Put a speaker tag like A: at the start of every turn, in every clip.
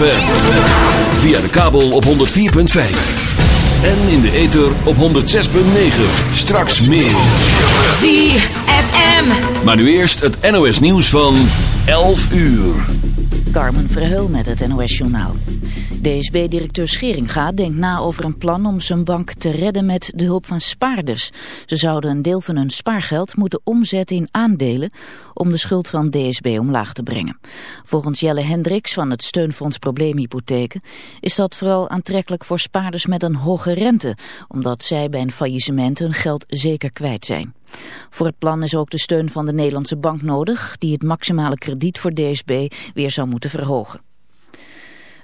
A: ZFM. Via de kabel op 104.5. En in de ether op 106.9. Straks meer.
B: ZFM.
A: Maar nu eerst het NOS nieuws van 11 uur.
C: Carmen Verheul met het NOS Journaal. DSB-directeur Scheringa denkt na over een plan om zijn bank te redden met de hulp van spaarders. Ze zouden een deel van hun spaargeld moeten omzetten in aandelen om de schuld van DSB omlaag te brengen. Volgens Jelle Hendricks van het Steunfonds Probleemhypotheken is dat vooral aantrekkelijk voor spaarders met een hoge rente, omdat zij bij een faillissement hun geld zeker kwijt zijn. Voor het plan is ook de steun van de Nederlandse bank nodig, die het maximale krediet voor DSB weer zou moeten verhogen.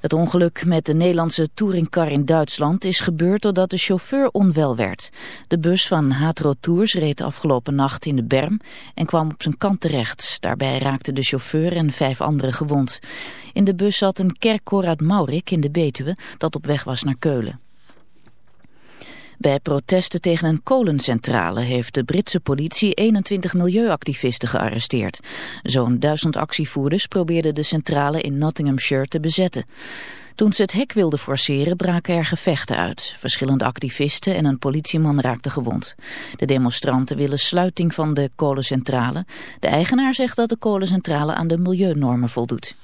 C: Het ongeluk met de Nederlandse touringcar in Duitsland is gebeurd doordat de chauffeur onwel werd. De bus van Hatro Tours reed afgelopen nacht in de berm en kwam op zijn kant terecht. Daarbij raakten de chauffeur en vijf anderen gewond. In de bus zat een kerkkoor Maurik in de Betuwe dat op weg was naar Keulen. Bij protesten tegen een kolencentrale heeft de Britse politie 21 milieuactivisten gearresteerd. Zo'n duizend actievoerders probeerden de centrale in Nottinghamshire te bezetten. Toen ze het hek wilden forceren braken er gevechten uit. Verschillende activisten en een politieman raakten gewond. De demonstranten willen sluiting van de kolencentrale. De eigenaar zegt dat de kolencentrale aan de milieunormen voldoet.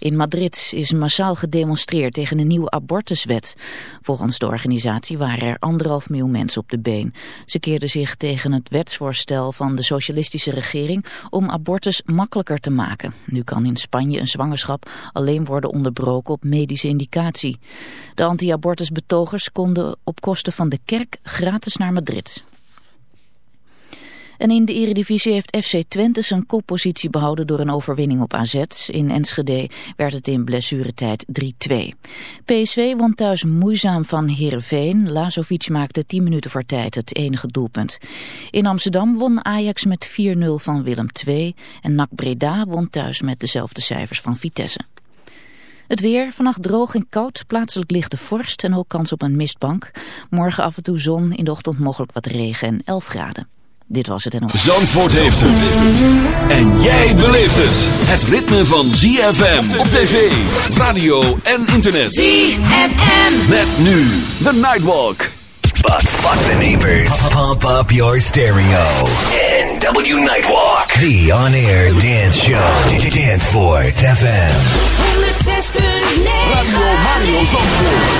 C: In Madrid is massaal gedemonstreerd tegen een nieuwe abortuswet. Volgens de organisatie waren er anderhalf miljoen mensen op de been. Ze keerden zich tegen het wetsvoorstel van de socialistische regering om abortus makkelijker te maken. Nu kan in Spanje een zwangerschap alleen worden onderbroken op medische indicatie. De anti-abortusbetogers konden op kosten van de kerk gratis naar Madrid. En in de eredivisie heeft FC Twente zijn koppositie behouden door een overwinning op AZ. In Enschede werd het in blessuretijd 3-2. PSV won thuis moeizaam van Heerenveen. Lazovic maakte 10 minuten voor tijd het enige doelpunt. In Amsterdam won Ajax met 4-0 van Willem II. En NAC Breda won thuis met dezelfde cijfers van Vitesse. Het weer, vannacht droog en koud, plaatselijk lichte vorst en ook kans op een mistbank. Morgen af en toe zon, in de ochtend mogelijk wat regen en 11 graden. Dit was het en ook.
A: Zandvoort heeft het. En jij beleeft het. Het ritme van ZFM op tv, radio en internet.
B: ZFM.
A: Met nu The Nightwalk.
D: But fuck the neighbors. Pump up your stereo. NW Nightwalk. The on-air dance show. Danceport FM.
B: 106.9.
A: Radio Mario Zandvoort.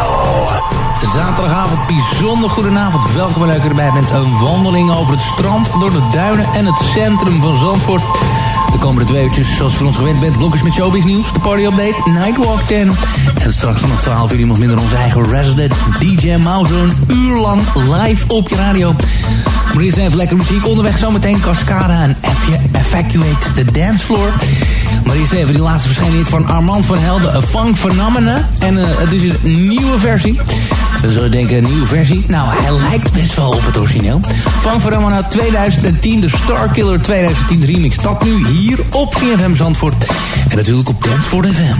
E: Zaterdagavond, bijzonder goedenavond. Welkom leuk erbij bent. Een wandeling over het strand, door de duinen en het centrum van Zandvoort. De komende twee uurtjes, zoals van ons gewend bent, blokjes met showbiz nieuws, de party update, Nightwalk 10. En straks vanaf 12 uur iemand minder onze eigen resident DJ Mouse. Een uur lang live op je radio. Maar eerst even lekker muziek. Onderweg zometeen Cascada en Evacuate the Dance Floor. Maar eerst even die laatste verschijning van Armand van Helden, A Funk Phenomena. En uh, het is een nieuwe versie. Dan zou je denken, een nieuwe versie? Nou, hij lijkt best wel op het origineel. Funk Phenomena 2010, de Starkiller 2010 remix. Dat nu hier op GFM Zandvoort. En natuurlijk op Danceford FM.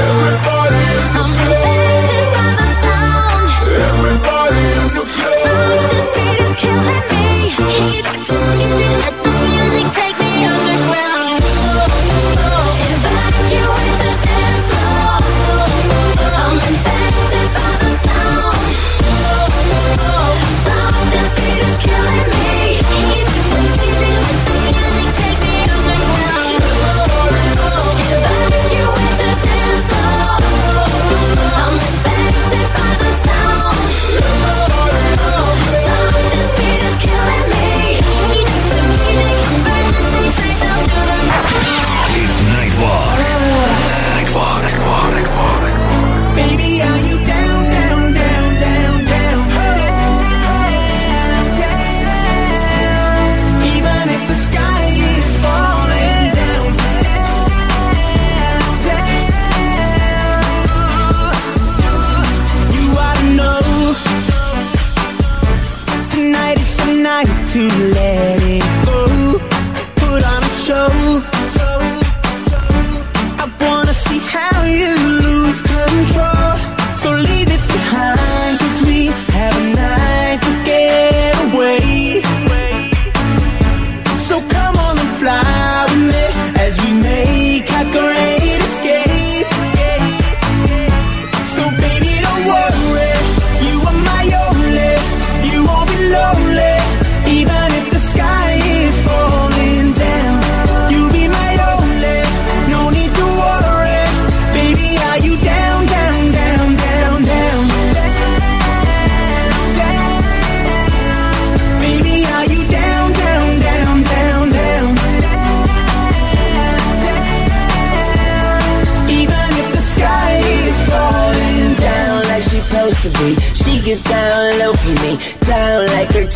F: Everybody.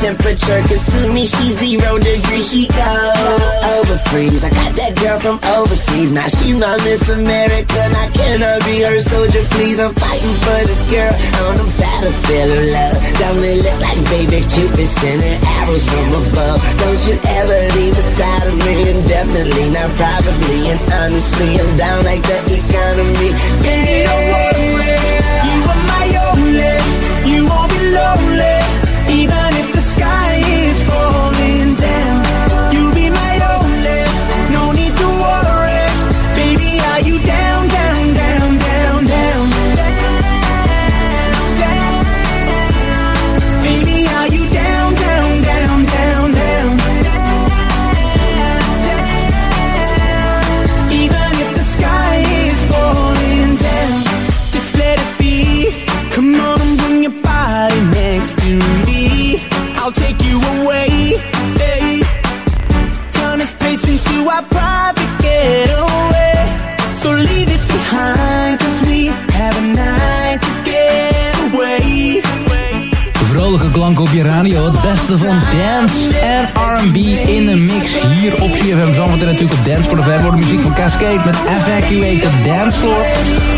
G: temperature. Cause to me, she's zero degrees. She cold, over
H: freeze. I got that girl from overseas. Now she's my Miss America. Now can I be her soldier, please. I'm fighting for this girl on the battlefield of love. Don't it look like baby Cupid sending arrows from above? Don't you ever leave the side of me. indefinitely, not probably. And honestly, I'm down like the economy.
F: Yeah, you don't wanna. You are my only. You won't be lonely. Even sky
E: beste van dance en R&B in een mix. Hier op CFM Zometeen natuurlijk op Dance Fab. de muziek van Cascade met Evacuated Dance Floor.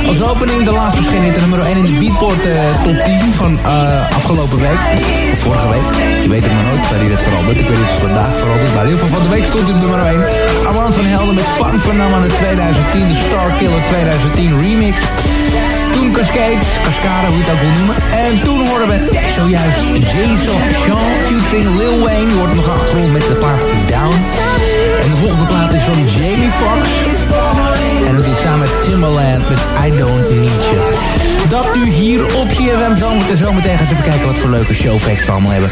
E: Als opening de laatste verschenen in de nummer 1 in de Beatport eh, top 10 van eh, afgelopen week. Of vorige week. Je weet het maar nooit wanneer het verandert. Ik weet het vandaag verandert. Maar in ieder geval van de week stond hij op nummer 1. Armand van Helden met Funk de 2010. De Star Killer 2010 remix. Toen Cascades, Cascada, hoe je het ook wil noemen. En toen hoorden we zojuist Jason Sean featuring Lil Wayne. Die hoort nog achtergrond met de plaat Down. En de volgende plaat is van Jamie Foxx. En dat doet samen met Timbaland met I Don't Need You. Dat nu hier op CFM Zometeen. Zometeen gaan ze even kijken wat voor leuke showfacts we allemaal hebben.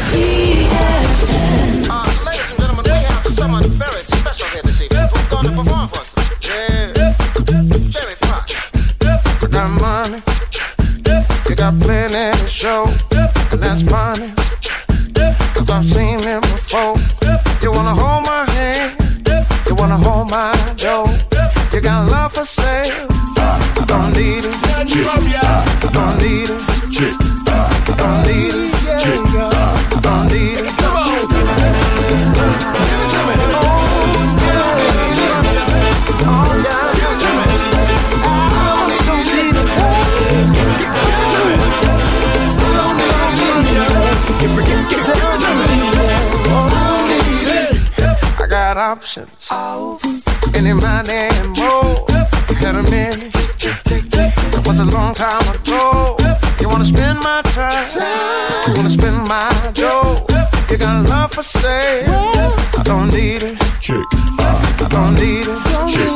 I: Got plenty to show. And that's funny. Cause I've seen them before. You wanna hold my hand. You wanna hold my dough. You got love for sale. I don't need it. I don't need it. Options. Any money and more. Had oh, a minute. It was a long time ago. You wanna spend my time? You wanna spend my dough? You got love for sale? I don't need it. I don't need it. I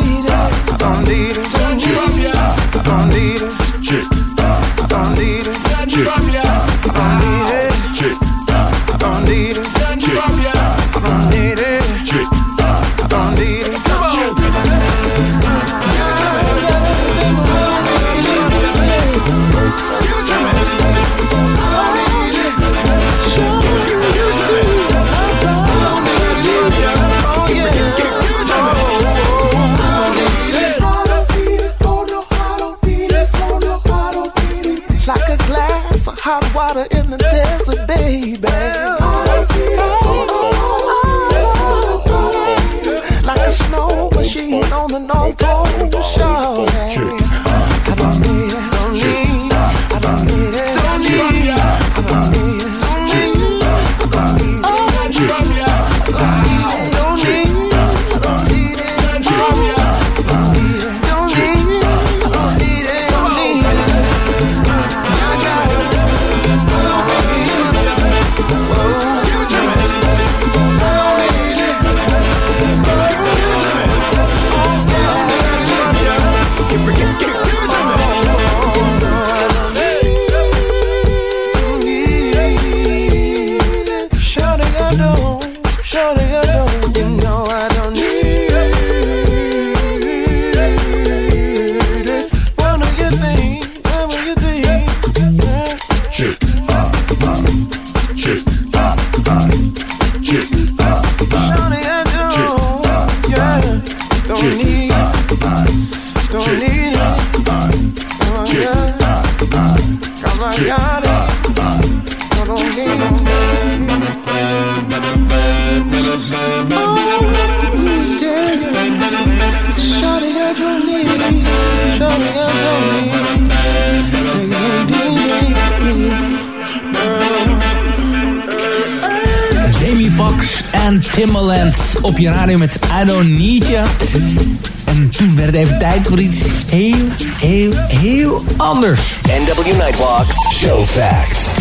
E: anders.
D: NW Nightwalks Show Facts.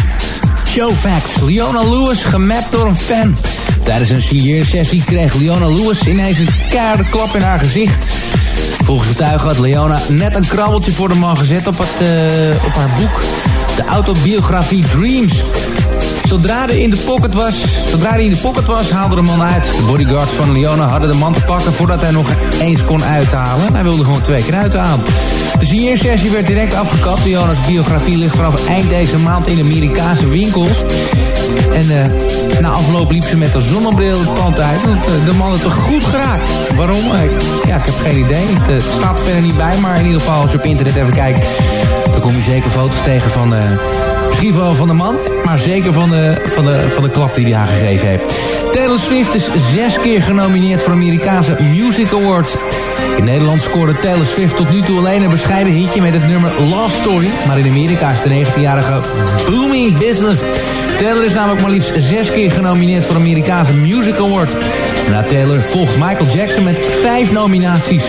E: Show Facts. Leona Lewis gemapt door een fan. Tijdens een signeersessie kreeg Leona Lewis ineens een keiharde klap in haar gezicht. Volgens getuigen had Leona net een krabbeltje voor de man gezet op, het, eh, op haar boek. De autobiografie Dreams. Zodra hij in de pocket was, zodra hij in de pocket was, haalde de man uit. De bodyguards van Leona hadden de man te pakken voordat hij nog eens kon uithalen. Hij wilde gewoon twee keer uithalen. De signeersessie werd direct afgekapt. Leona's biografie ligt vanaf eind deze maand in de Amerikaanse winkels. En eh, na afloop liep ze met een zonnebril het pand uit. Want, eh, de man had toch goed geraakt. Waarom? Eh, ja, ik heb geen idee. Het eh, staat er verder niet bij. Maar in ieder geval, als je op internet even kijkt... dan kom je zeker foto's tegen van... Misschien wel van de man, maar zeker van de, van de, van de klap die hij haar gegeven heeft. Taylor Swift is zes keer genomineerd voor Amerikaanse Music Awards. In Nederland scoorde Taylor Swift tot nu toe alleen een bescheiden hitje met het nummer Love Story. Maar in Amerika is de 19-jarige booming business. Taylor is namelijk maar liefst zes keer genomineerd voor Amerikaanse Music Awards. Na Taylor volgt Michael Jackson met vijf nominaties.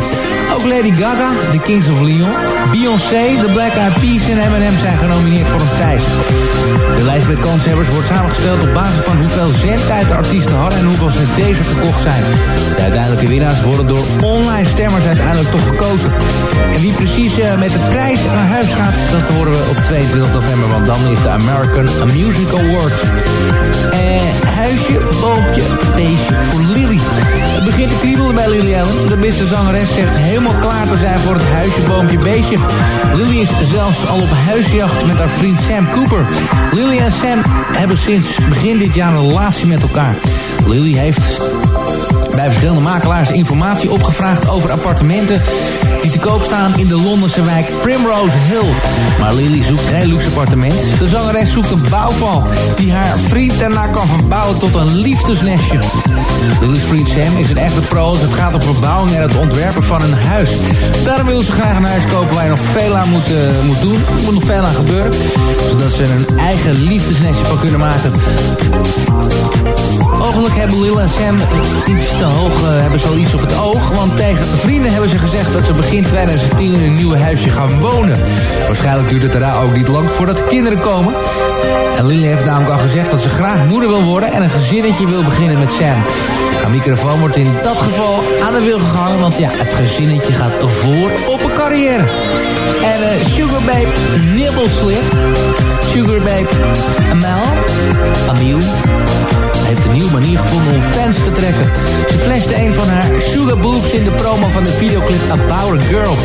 E: Lady Gaga, The Kings of Leon, Beyoncé, The Black Eyed Peas en Eminem zijn genomineerd voor een prijs. De lijst met kanshebbers wordt samengesteld op basis van hoeveel zendtijd de artiesten hadden en hoeveel cd's er verkocht zijn. De uiteindelijke winnaars worden door online stemmers uiteindelijk toch gekozen. En wie precies eh, met de prijs naar huis gaat, dat horen we op 22 november, want dan is de American Music Awards. Eh, huisje, boompje, beestje voor Lily. Het begint te kriebelen bij Lily Allen. De beste zangeres zegt helemaal klaar te zijn voor het huisje, boompje, beestje. Lily is zelfs al op huisjacht met haar vriend Sam Cooper. Lily en Sam hebben sinds begin dit jaar een relatie met elkaar. Lily heeft bij verschillende makelaars informatie opgevraagd over appartementen die te koop staan in de Londense wijk Primrose Hill. Maar Lily zoekt geen luxe appartement. De zangeres zoekt een bouwval die haar vriend daarna kan verbouwen tot een liefdesnestje. Lily's vriend Sam is een echte pro als het gaat om verbouwing en het ontwerpen van een huis. Daarom wil ze graag een huis kopen waar je nog veel aan moet, eh, moet doen. Er moet nog veel aan gebeuren. Zodat ze een eigen liefdesnestje van kunnen maken. Mogelijk hebben Lil en Sam iets te hoog, eh, hebben iets op het oog. Want tegen de vrienden hebben ze gezegd dat ze begin 2010 in een nieuw huisje gaan wonen. Waarschijnlijk duurt het daarna ook niet lang voordat de kinderen komen. En Lily heeft namelijk al gezegd dat ze graag moeder wil worden en een gezinnetje wil beginnen met Sam. Haar microfoon wordt in dat geval aan de wil gehangen, want ja, het gezinnetje gaat voor op een carrière. En eh Sugar Babe Nibbleslip, Sugar Babe Amel, Amiel, heeft een nieuwe manier gevonden om fans te trekken. Ze fleste een van haar Sugar Boobs in de promo van de videoclip About Girl.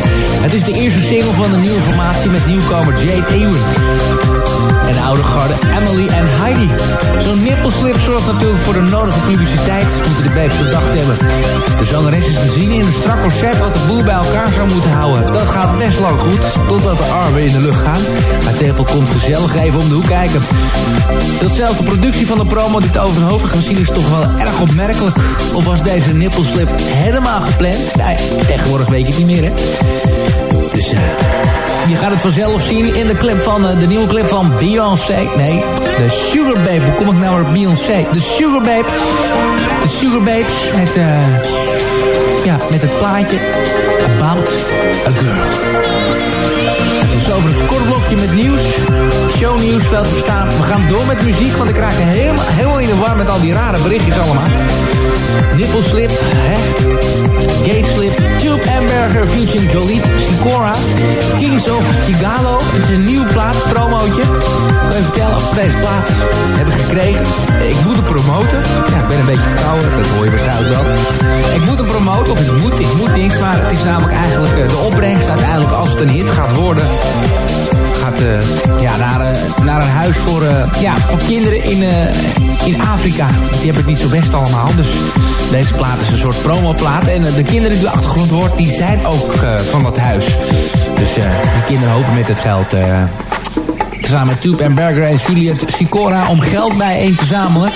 E: Het is de eerste single van de nieuwe formatie met nieuwkomer Jade Ewan. De oude garde Emily en Heidi. Zo'n nippelslip zorgt natuurlijk voor de nodige publiciteit, moeten de babes bedacht hebben. De zangeres is te zien in een strak corset wat de boel bij elkaar zou moeten houden. Dat gaat best lang goed, totdat de armen in de lucht gaan. Maar Tepel komt gezellig even om de hoek kijken. Datzelfde productie van de promo die het over het hoofd gezien is toch wel erg opmerkelijk. Of was deze nippelslip helemaal gepland? Nee, tegenwoordig weet je het niet meer, hè? Eh, je gaat het vanzelf zien in de clip van eh, de nieuwe clip van Beyoncé. Nee, de Sugar Babe. Hoe kom ik nou weer Beyoncé? De Sugar Babe. De Sugar Babes met, eh ja, met het plaatje About a Girl. Dus over een kort blokje met nieuws. Shownieuws, veld op staan. We gaan door met muziek, want ik raak helemaal, helemaal in de war met al die rare berichtjes allemaal. Nippelslip, hè? Gateslip, Tube Amberger, Fusion Jolite, Sikora, Kings of Chigalo. Het is een nieuw plaat, promootje. Ik wil even vertellen of we deze plaat hebben gekregen. Ik moet hem promoten. Ja, ik ben een beetje verkouden, dat hoor je waarschijnlijk wel. Ik moet hem promoten, of ik moet, ik moet niks. Maar het is namelijk eigenlijk eh, de opbrengst uiteindelijk als het een hit gaat worden ja, naar, eh, naar een huis voor, eh, ja, voor kinderen in, eh, in Afrika. Die hebben het niet zo best allemaal. Dus deze plaat is een soort promoplaat. En eh, de kinderen die de achtergrond hoort, die zijn ook eh, van dat huis. Dus eh die kinderen hopen met het geld... eh, samen met Tube en Berger en Juliet Sicora om geld bijeen te zamelen.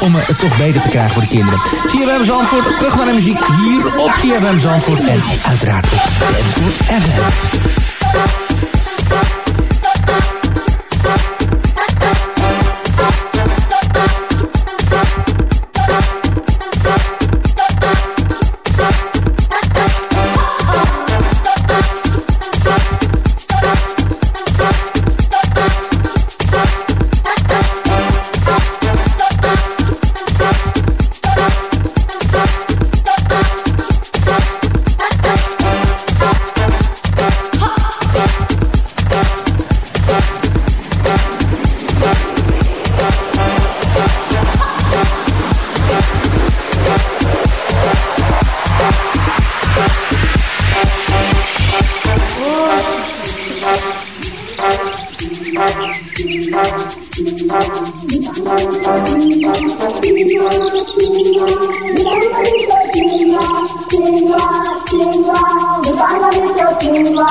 E: om eh, het toch beter te krijgen voor de kinderen. CFM Zandvoort, terug naar de muziek hier op CFM Zandvoort en uiteraard op Danceford FM.
J: 青蛙，青蛙，你看到没有青蛙？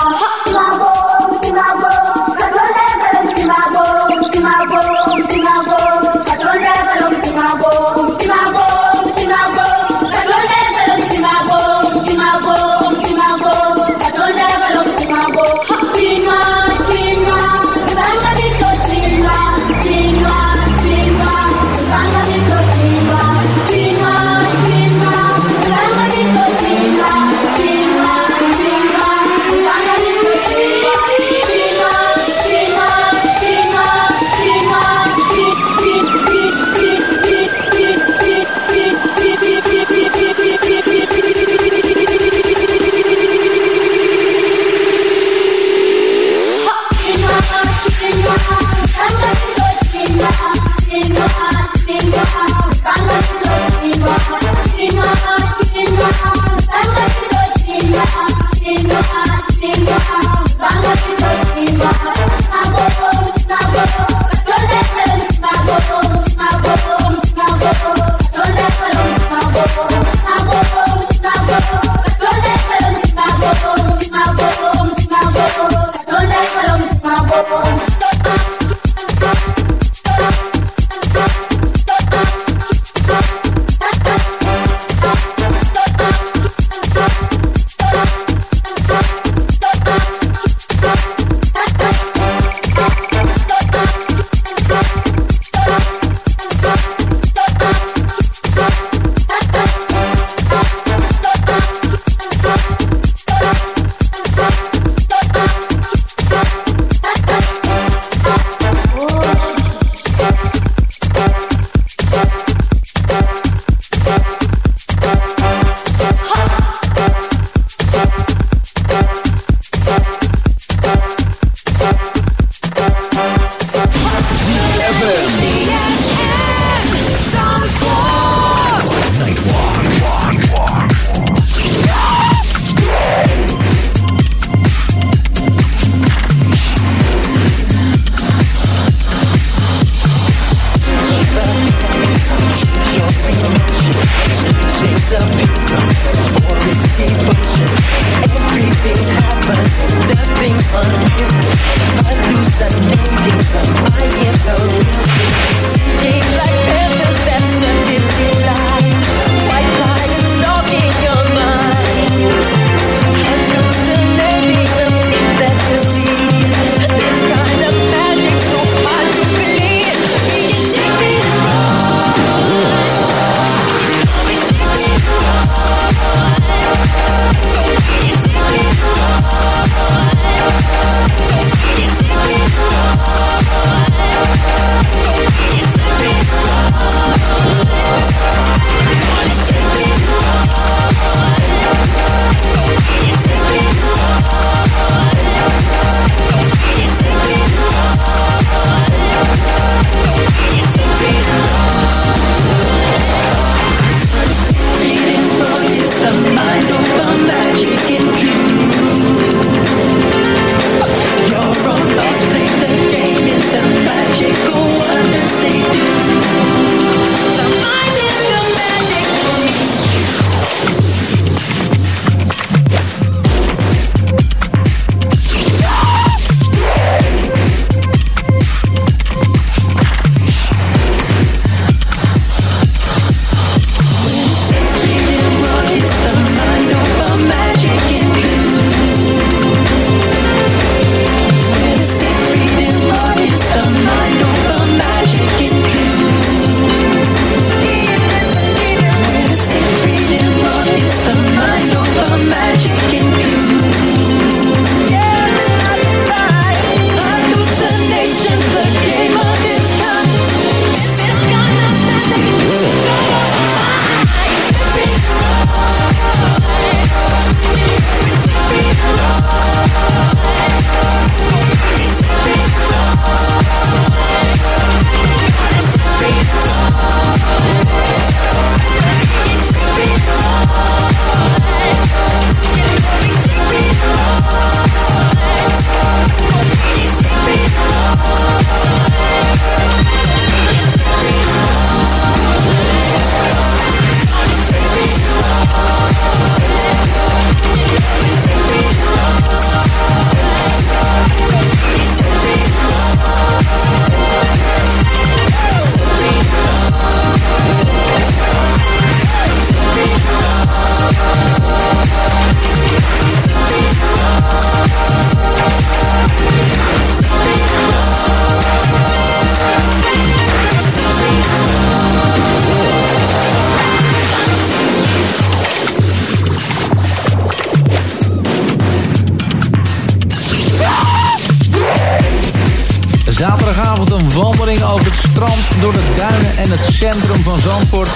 E: Zaterdagavond een wandeling over het strand... door de duinen en het centrum van Zandvoort.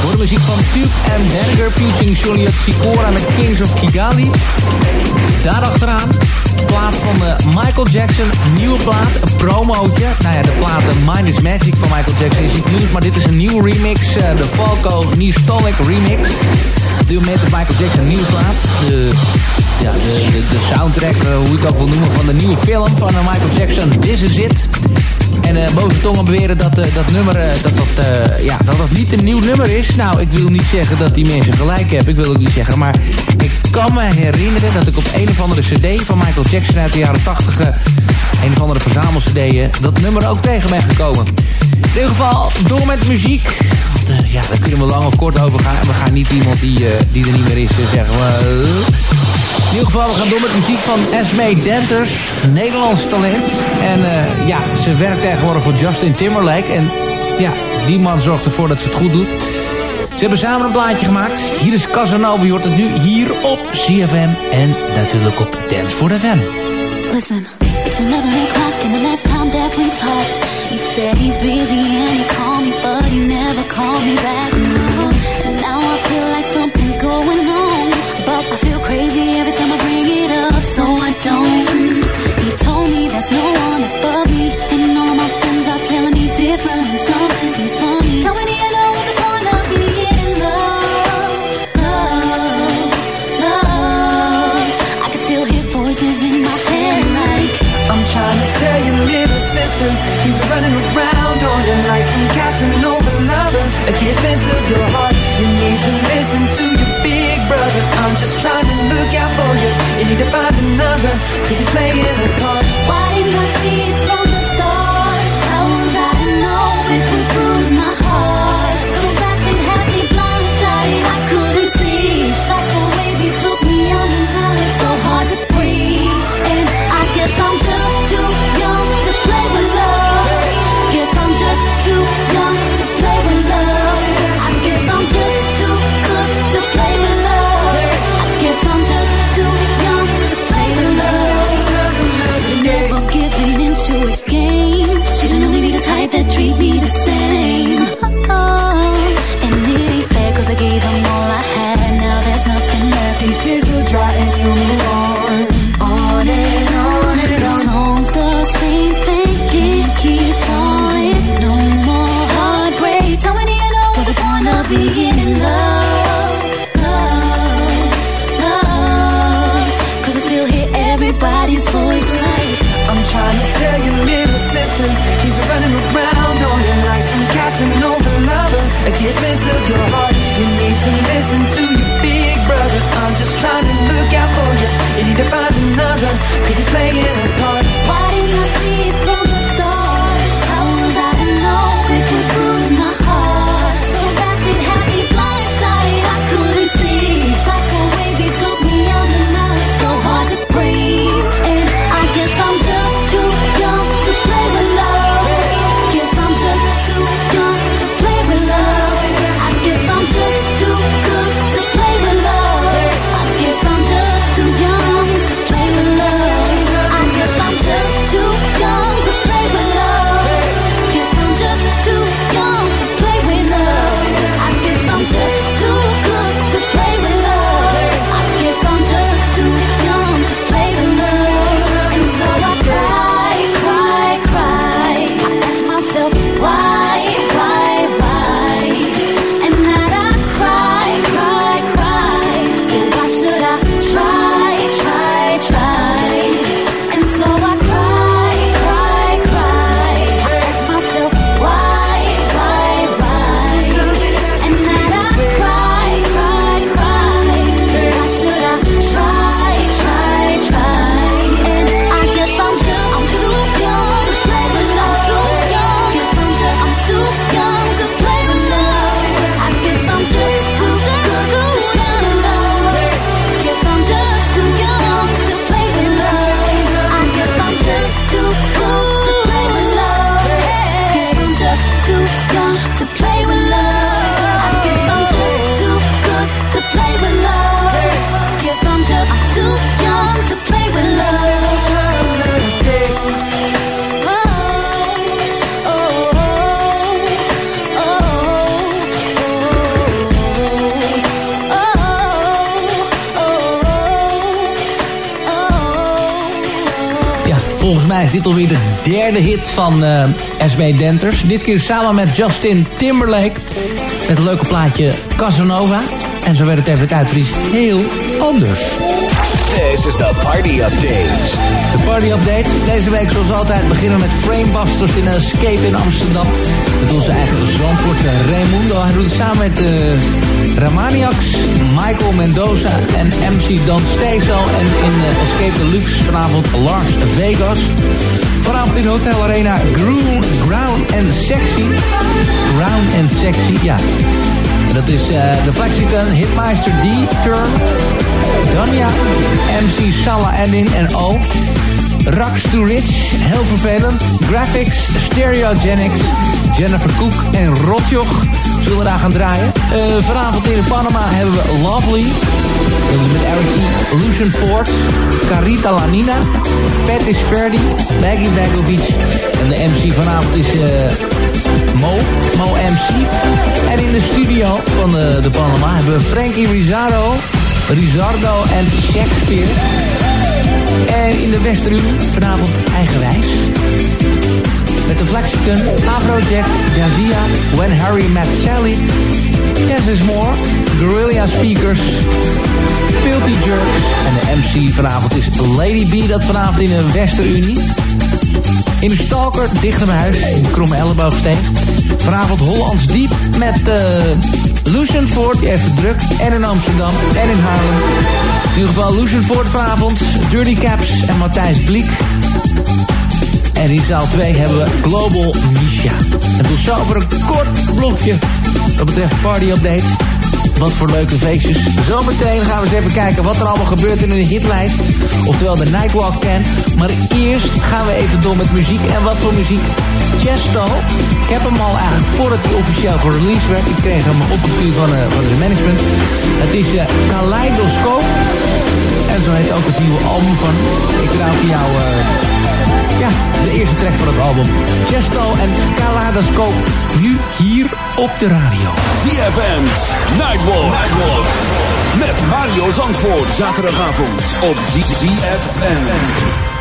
E: Voor de muziek van Tube en Berger featuring Juliet Sikora met Kings of Kigali. Daarachteraan plaat van eh, Michael Jackson, nieuwe plaat, een promootje. Nou ja, de plaat uh, Mind is Magic van Michael Jackson is niet nieuws, maar dit is een nieuwe remix. eh, de Falco Nistolic remix. Op dit moment de Michael Jackson nieuwe plaat. Ja, de, de, soundtrack, eh, hoe het ook wil noemen, van de nieuwe film van eh, Michael Jackson, This Is It. En boze tongen beweren dat dat nummer, eh, dat, dat, ja, dat dat niet een nieuw nummer is. Nou, ik wil niet zeggen dat die mensen gelijk hebben. Ik wil ook niet zeggen, maar ik kan me herinneren dat ik op een of andere cd van Michael Jackson uit de jaren 80, eh, een of andere verzamel-cd, eh, dat nummer ook tegen ben gekomen. In ieder geval, door met muziek. Ja, daar kunnen we lang of kort over gaan. We gaan niet iemand die, die er niet meer is zeggen. Maar, in ieder geval, we gaan door met muziek van Esme Denters. Nederlands talent. En eh, ja, ze werkt tegenwoordig voor Justin Timberlake. En ja, die man zorgt ervoor dat ze het goed doet. Ze hebben samen een plaatje gemaakt. Hier is Casanova, je hoort het nu hier op CFM. En natuurlijk op Dance for the FM.
K: Listen, it's 11 o'clock and the last time that we talked, he said he's busy and he called me, but he never called me back. No. And now I feel like something's going on, crazy every time I bring it up, so I don't. Told me there's no one me, and all my friends are telling me Something seems funny. Tell me, you the point of being in love? Love, love. I can still hear voices in my head like.
G: I'm trying to tell your little sister He's running around on you like some Casanova lover At the expense of your heart You need to I'm just trying to look out for you. You need to find another Cause he's playing a part.
K: Why didn't I
E: lijst. Dit alweer de derde hit van uh, SB Denters. Dit keer samen met Justin Timberlake. Met een leuke plaatje Casanova. En zo werd het even tijd voor iets heel anders.
D: This is the Party Update.
E: De Party Update. Deze week zoals altijd beginnen we met Framebusters in Escape in Amsterdam. Met onze eigen Zandvoortse Raimundo. Hij doet het samen met uh, Ramaniax, Michael Mendoza en MC Dan Stezo. En in uh, Escape Deluxe vanavond Lars Vegas. Vanavond in Hotel Arena Groom, Ground and Sexy. Ground and Sexy, ja. En dat is uh, de Flexicon, Hitmeister D, Turn, Danja, MC Salla Edin en O. Rax to Rich, heel vervelend. Graphics, Stereogenics, Jennifer Cook en Rotjoch zullen daar gaan draaien. Uh, vanavond in Panama hebben we Lovely. Is met Eric. Lucian Ford, Carita Lanina, Patis Verdi, Baggy Bagovic. En de MC vanavond is uh, Mo, Mo MC. En in de studio van de, de Panama hebben we Frankie Rizardo, Rizardo en Shakespeare. En in de Westerunie vanavond eigenwijs. Met de Flexicon, Afrojack, Jazia, When Harry Met Sally, Tess More, Guerrilla Speakers, Filthy Jerks. En de MC vanavond is Lady B, dat vanavond in de Westerunie. In de Stalker, dicht bij huis, in de Kromme Elleboogsteeg. Vanavond Hollands Diep met uh, Ford, die heeft het druk. En in Amsterdam en in Haarlem. In ieder geval Ford vanavond, Dirty Caps en Matthijs Bliek. En in zaal 2 hebben we Global Misha. En tot zo voor een kort blokje wat betreft party update. Wat voor leuke feestjes. Zometeen gaan we eens even kijken wat er allemaal gebeurt in een hitlijst. Oftewel de Nightwalk 10. Maar eerst gaan we even door met muziek. En wat voor muziek? Chesto. Ik heb hem al eigenlijk voordat hij officieel gereleased werd. Ik kreeg hem opgestuurd van, uh, van het management. Het is uh, Kaleidoscope. En zo heet ook het nieuwe album van. Ik draai voor jou... Uh, ja, de eerste track van het album. Chesto en Kaleidoscope. Nu hier op de radio.
A: ZFM's Nightwalk. Nightwalk. Met Mario Zandvoort. Zaterdagavond op ZFM.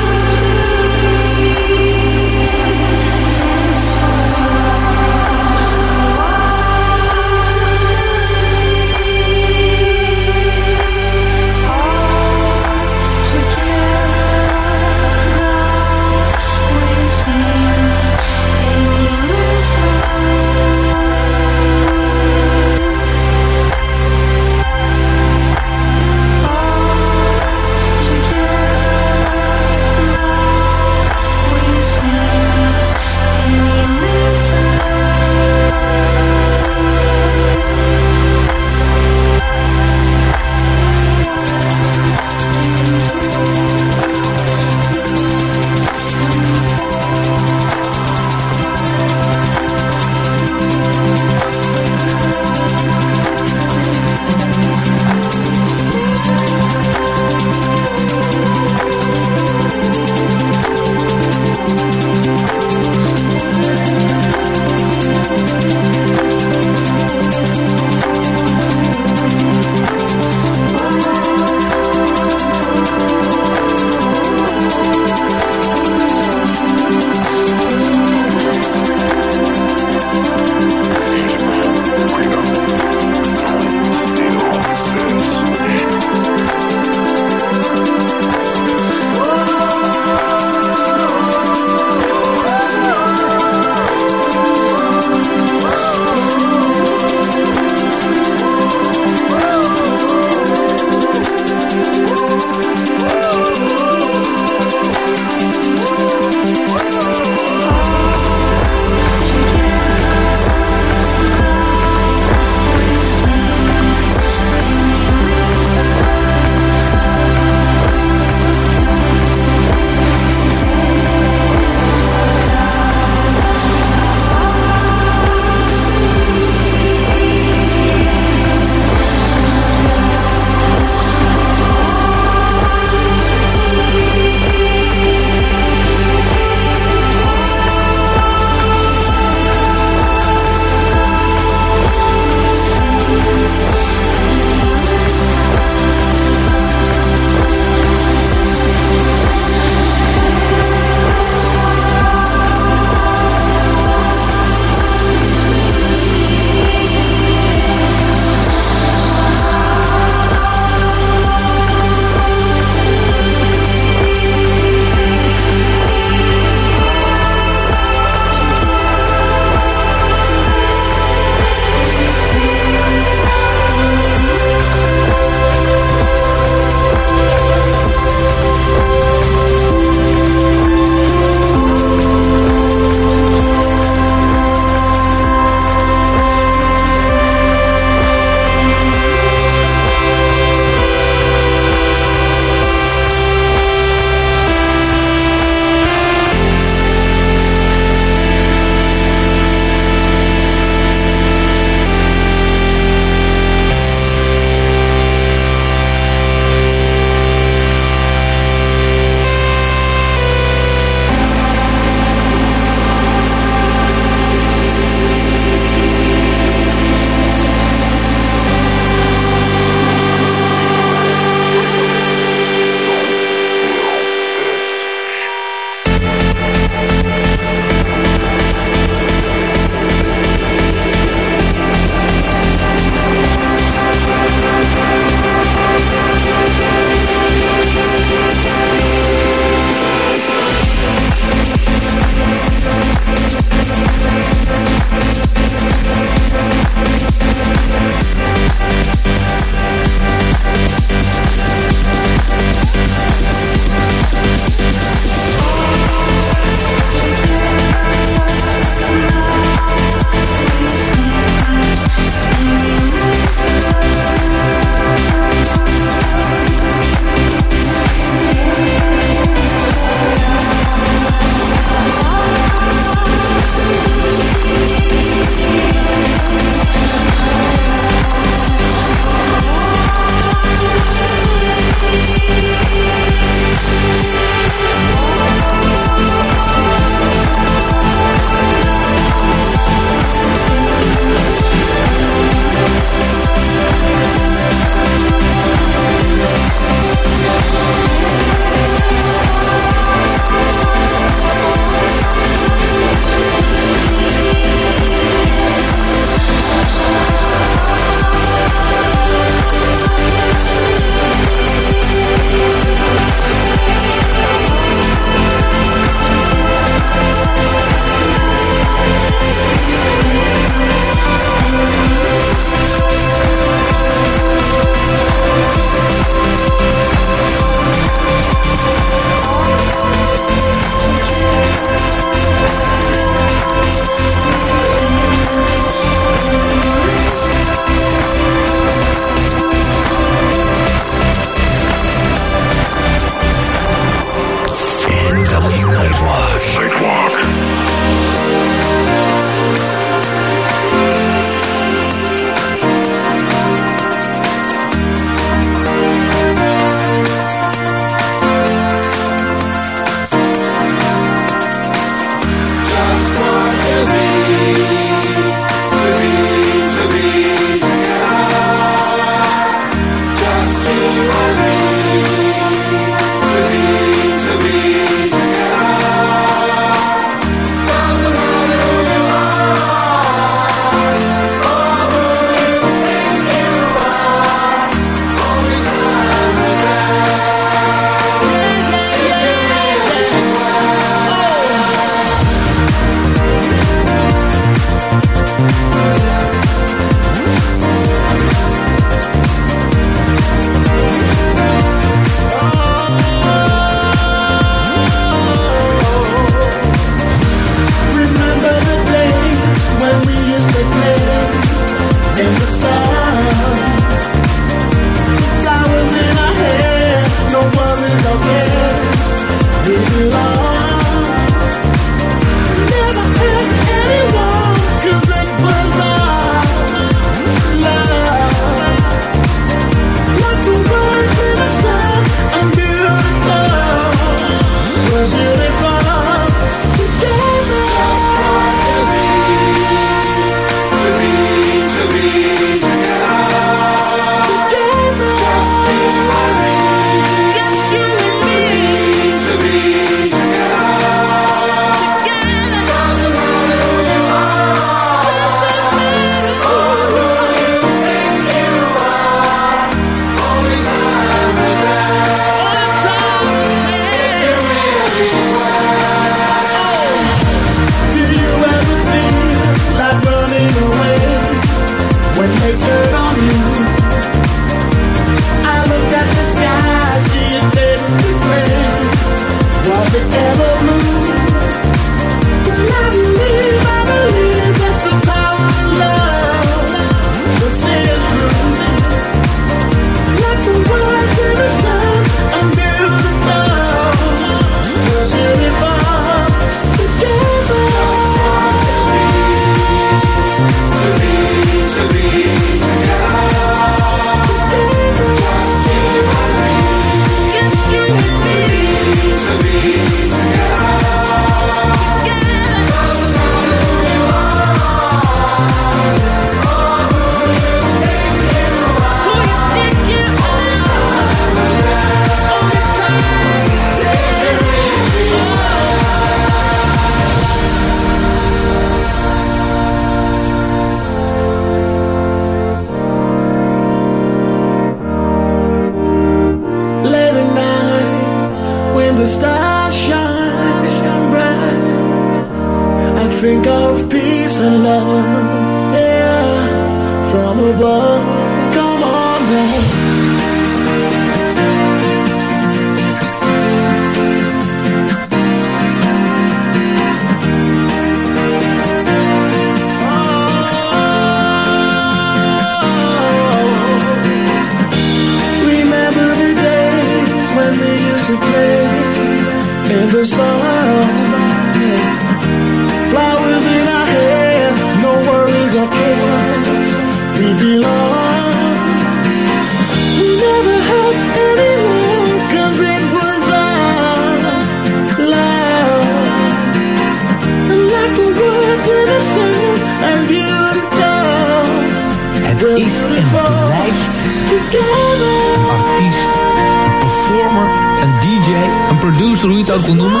E: Producer, hoe je het ook wil noemen.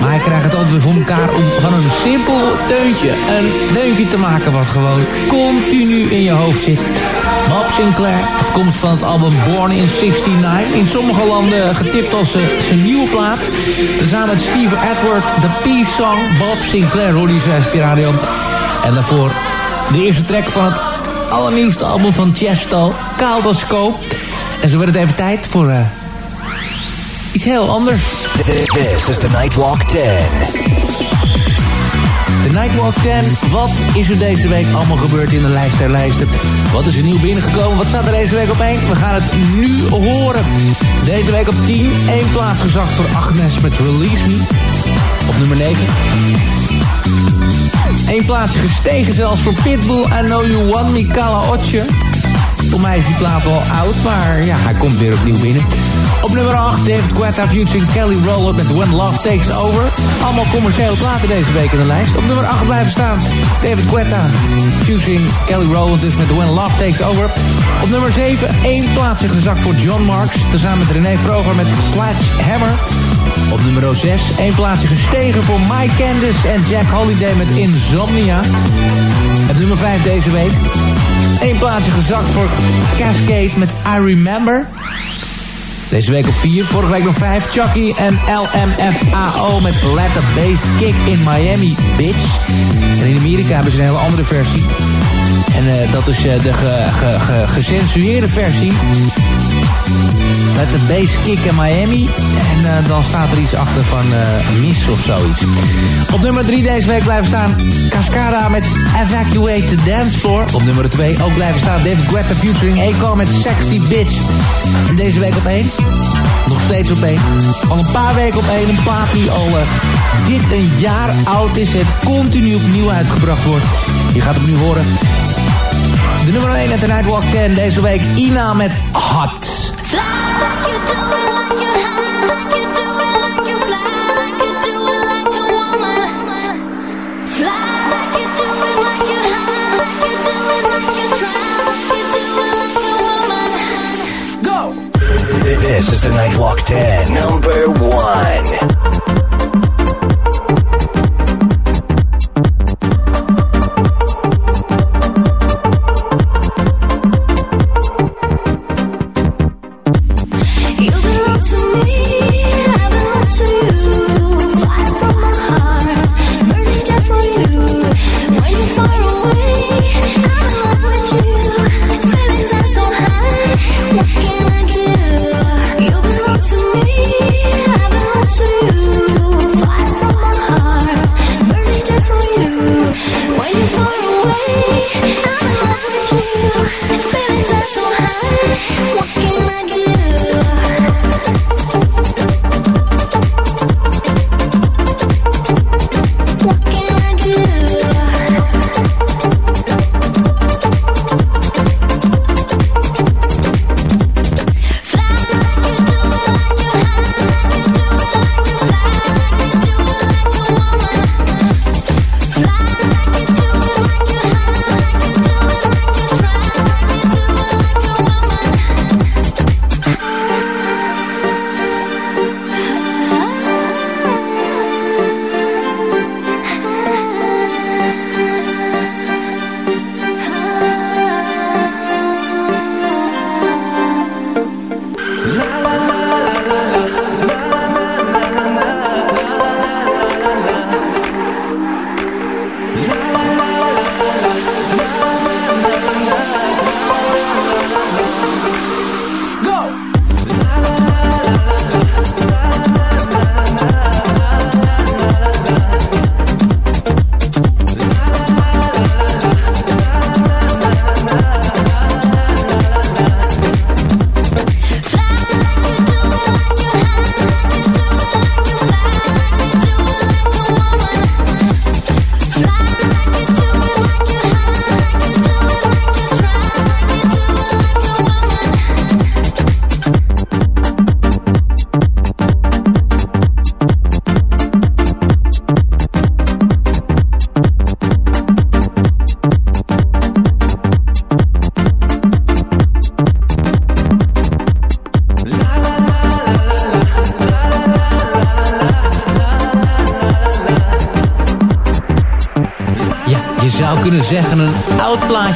E: Maar hij krijgt het altijd voor elkaar om van een simpel deuntje een deuntje te maken wat gewoon continu in je hoofd zit. Bob Sinclair, afkomst van het album Born in 69. In sommige landen getipt als zijn nieuwe plaat. Samen met Steve Edward, de Peace Song. Bob Sinclair je radio. En daarvoor de eerste track van het allernieuwste album van Chesto, Kaleidoscope. En zo werd het even tijd voor eh, iets heel anders.
D: This is the Nightwalk 10.
E: De Nightwalk 10. Wat is er deze week allemaal gebeurd in de lijst der lijsten? Wat is er nieuw binnengekomen? Wat staat er deze week op 1? We gaan het nu horen. Deze week op 10. één plaats gezakt voor Agnes met Release Me. Op nummer 9. Eén plaatsje gestegen zelfs voor Pitbull. I Know You Want Me, Kala Otje. Voor mij is die plaat wel oud, maar ja, hij komt weer opnieuw binnen. Op nummer 8, David Guetta featuring Kelly Rowland met When Love Takes Over. Allemaal commerciële platen deze week in de lijst. Op nummer 8 blijven staan David Guetta featuring Kelly Rowland dus met When Love Takes Over. Op nummer 7, één plaatsje gezakt voor John Marks. Tezamen met René Vroger met Sledgehammer. Op nummer 6, één plaatsje gestegen voor Mike Candice en Jack Holiday met Insomnia. Het nummer 5 deze week. Eén plaatsje gezakt voor Cascade met I Remember. Deze week op 4, vorige week nog 5. Chucky en LMFAO met Let the Bass Kick in Miami, bitch. En in Amerika hebben ze een hele andere versie. En uh, dat is uh, de ge, ge, ge, gecensureerde versie. Let the Bass Kick in Miami. En uh, dan staat er iets achter van Miss of zoiets. Op nummer 3 deze week blijven staan Cascada met Evacuate the Dance Floor. Op nummer 2 ook blijven staan David Guetta featuring Akon met Sexy Bitch. En deze week op 1 nog steeds op één. Al een paar weken op één. Een plaat die al dik een jaar oud is. Het continu opnieuw uitgebracht wordt. Je gaat hem nu horen. De nummer 1 uit de Nightwalk 10 deze week. Ina met Hot.
K: Fly like you doing like you high, like you doing like you fly, like you doing like a woman. Fly like you doing like you high, like you doing like you try, like you doing it, like a woman.
L: Go!
D: This is the Nightwalk 10, number
K: 1.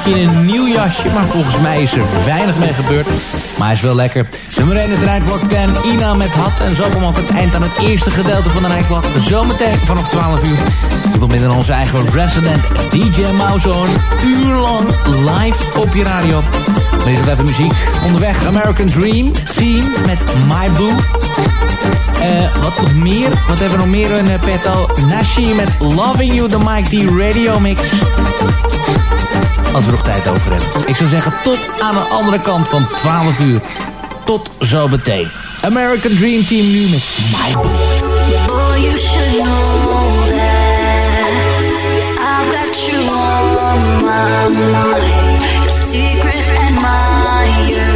K: In
E: een nieuw jasje. Maar volgens mij is er weinig mee gebeurd. Maar hij is wel lekker. Nummer 1 is Nightwalk 10. Ina met Hat. En zo ook het eind aan het eerste gedeelte van de Nightwalk. Zometeen vanaf 12 uur. Je komt met onze eigen resident DJ Mouse. Een uur lang live op je radio. Maar is even muziek. Onderweg American Dream. Theme met My Boo. Uh, wat nog meer? Wat hebben we nog meer in uh, petto? Nashi met Loving You, de Mike D Radio Mix. Als we nog tijd over hebben. Ik zou zeggen tot aan de andere kant van 12 uur. Tot zo meteen. American Dream Team nu met My Boo.
K: Oh, you should know that I've got you on my mind. Secret admirer.